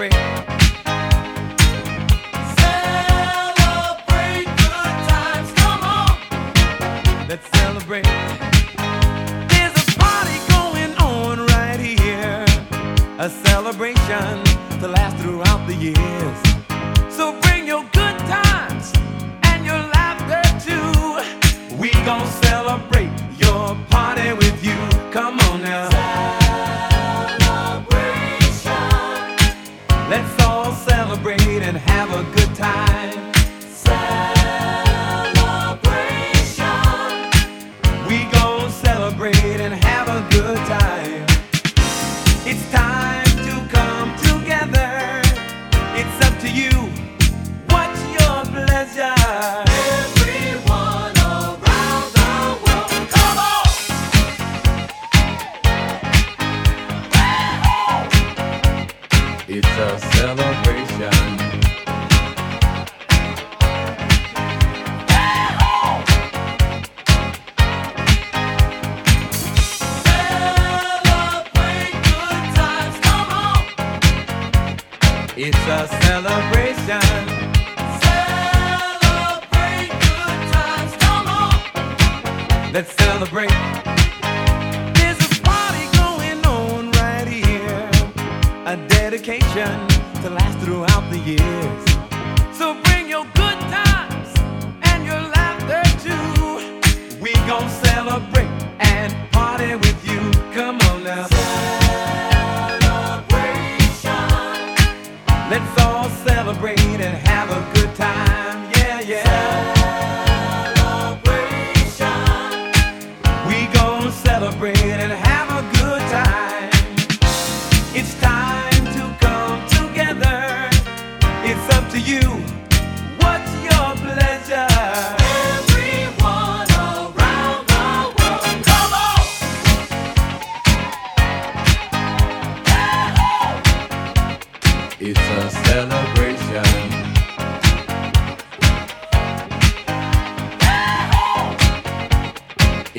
celebrate. Celebrate good times, come on. Let's celebrate. There's a party going on right here, a celebration to last throughout the years. celebration. It's a celebration. Celebrate good times, come on. Let's celebrate. There's a party going on right here, a dedication to last throughout the years.